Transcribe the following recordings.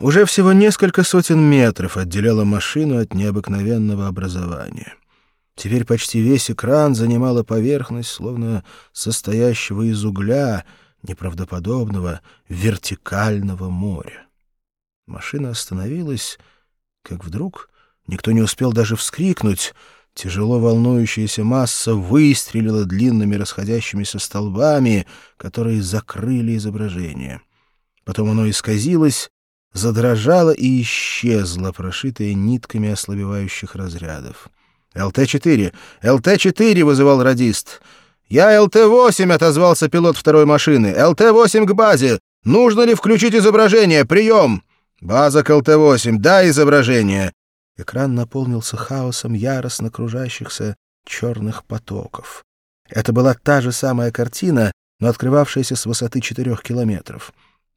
Уже всего несколько сотен метров отделяло машину от необыкновенного образования. Теперь почти весь экран занимала поверхность, словно состоящего из угля, неправдоподобного вертикального моря. Машина остановилась, как вдруг никто не успел даже вскрикнуть. Тяжело волнующаяся масса выстрелила длинными расходящимися столбами, которые закрыли изображение. Потом оно исказилось, задрожало и исчезло, прошитое нитками ослабевающих разрядов. «ЛТ-4! ЛТ-4!» — вызывал радист. «Я ЛТ-8!» — отозвался пилот второй машины. «ЛТ-8 к базе! Нужно ли включить изображение? Прием!» «База к ЛТ-8! Да, изображение!» Экран наполнился хаосом яростно кружащихся черных потоков. Это была та же самая картина, но открывавшаяся с высоты четырех километров.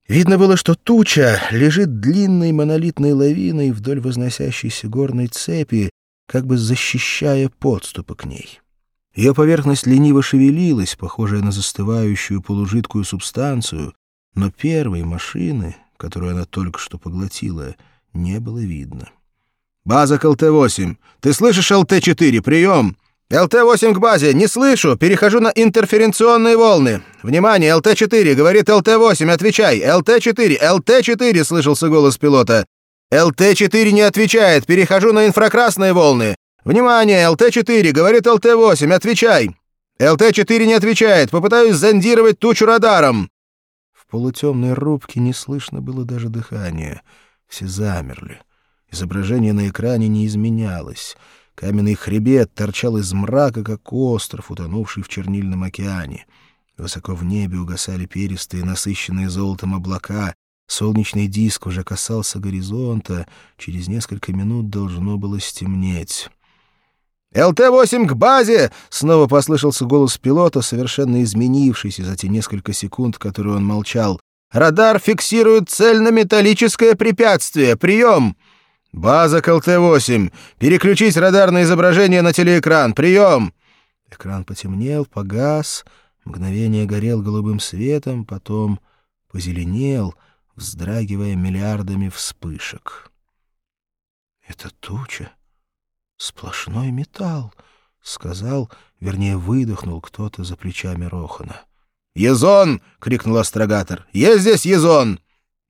Видно было, что туча лежит длинной монолитной лавиной вдоль возносящейся горной цепи, как бы защищая подступы к ней. Ее поверхность лениво шевелилась, похожая на застывающую полужидкую субстанцию, но первой машины, которую она только что поглотила, не было видно. «База к ЛТ-8! Ты слышишь ЛТ-4? Прием!» «ЛТ-8 к базе! Не слышу! Перехожу на интерференционные волны! Внимание! ЛТ-4! Говорит ЛТ-8! Отвечай! ЛТ-4! ЛТ-4!» — слышался голос пилота. «ЛТ-4 не отвечает! Перехожу на инфракрасные волны! Внимание! ЛТ-4! Говорит ЛТ-8! Отвечай!» «ЛТ-4 не отвечает! Попытаюсь зондировать тучу радаром!» В полутемной рубке не слышно было даже дыхания. Все замерли. Изображение на экране не изменялось — Каменный хребет торчал из мрака, как остров, утонувший в чернильном океане. Высоко в небе угасали перистые, насыщенные золотом облака. Солнечный диск уже касался горизонта. Через несколько минут должно было стемнеть. «ЛТ-8 к базе!» — снова послышался голос пилота, совершенно изменившийся за те несколько секунд, которые он молчал. «Радар фиксирует цельнометаллическое препятствие! Прием!» «База КЛТ-8! Переключить радарное изображение на телеэкран! Прием!» Экран потемнел, погас, мгновение горел голубым светом, потом позеленел, вздрагивая миллиардами вспышек. «Это туча, сплошной металл», — сказал, вернее, выдохнул кто-то за плечами Рохана. «Езон!» — крикнул астрогатор. «Есть здесь Езон!»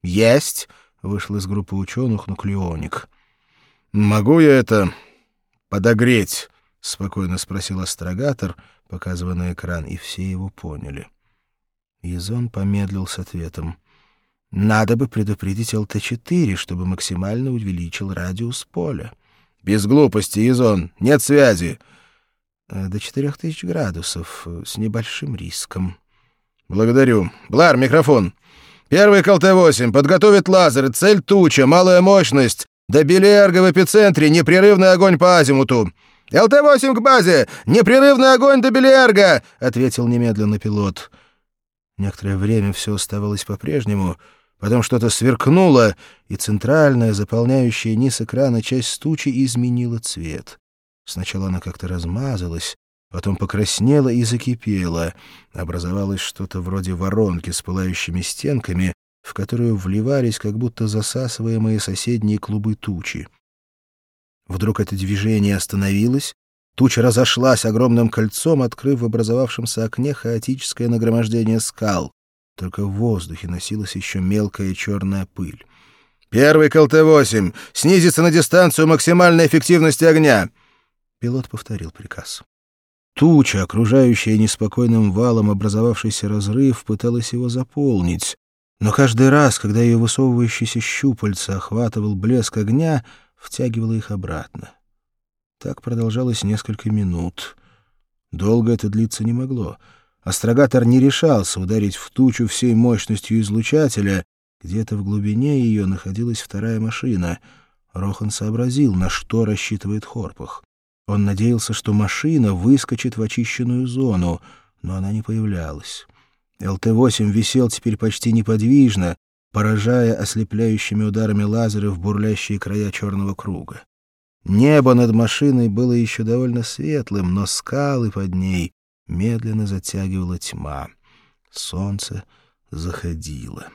«Есть!» — вышел из группы ученых нуклеоник. «Могу я это подогреть?» — спокойно спросил астрогатор, показывая на экран, и все его поняли. Язон помедлил с ответом. «Надо бы предупредить ЛТ-4, чтобы максимально увеличил радиус поля». «Без глупости, Язон, нет связи». «Э, «До четырех тысяч градусов, э, с небольшим риском». «Благодарю. Блар, микрофон. Первый КЛТ-8 подготовит лазеры, цель туча, малая мощность, до Белерга в эпицентре непрерывный огонь по азимуту. ЛТ-8 к базе! Непрерывный огонь до Белерга!» — ответил немедленно пилот. Некоторое время все оставалось по-прежнему, потом что-то сверкнуло, и центральная, заполняющая низ экрана часть тучи изменила цвет. Сначала она как-то размазалась, потом покраснела и закипела. Образовалось что-то вроде воронки с пылающими стенками, в которую вливались как будто засасываемые соседние клубы тучи. Вдруг это движение остановилось, туча разошлась огромным кольцом, открыв в образовавшемся окне хаотическое нагромождение скал. Только в воздухе носилась еще мелкая черная пыль. «Первый КЛТ-8! Снизиться на дистанцию максимальной эффективности огня!» Пилот повторил приказ. Туча, окружающая неспокойным валом образовавшийся разрыв, пыталась его заполнить. Но каждый раз, когда ее высовывающийся щупальца охватывал блеск огня, втягивало их обратно. Так продолжалось несколько минут. Долго это длиться не могло. Астрогатор не решался ударить в тучу всей мощностью излучателя. Где-то в глубине ее находилась вторая машина. Рохан сообразил, на что рассчитывает Хорпах. Он надеялся, что машина выскочит в очищенную зону, но она не появлялась. ЛТ-8 висел теперь почти неподвижно, поражая ослепляющими ударами лазера в бурлящие края черного круга. Небо над машиной было еще довольно светлым, но скалы под ней медленно затягивала тьма. Солнце заходило.